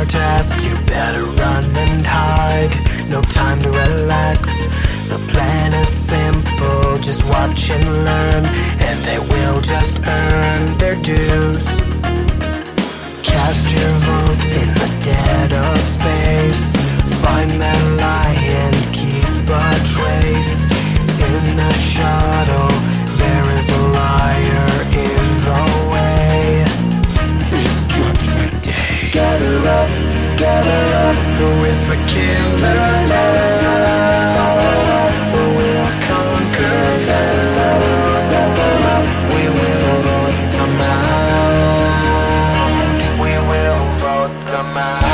our task. You better run and hide. No time to relax. The plan is simple. Just watch and learn, and they will just earn their dues. Is the? Follow up. Who will conquer? Set them up. We will vote. We will vote.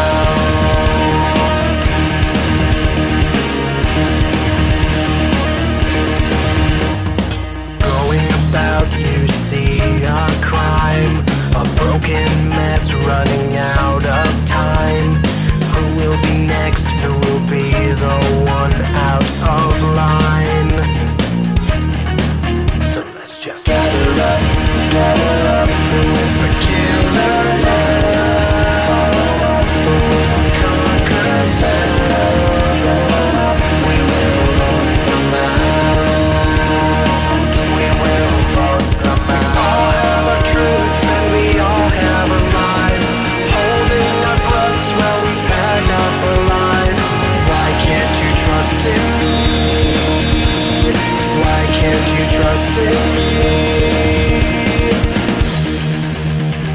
Trust in me?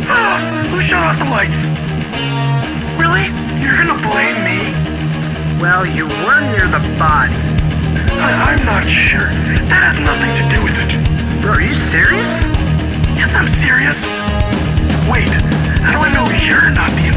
Ah, who shut off the lights? Really? You're gonna blame me? Well, you were near the body. I, I'm not sure. That has nothing to do with it. Bro, are you serious? Yes, I'm serious. Wait, how do I know you're not the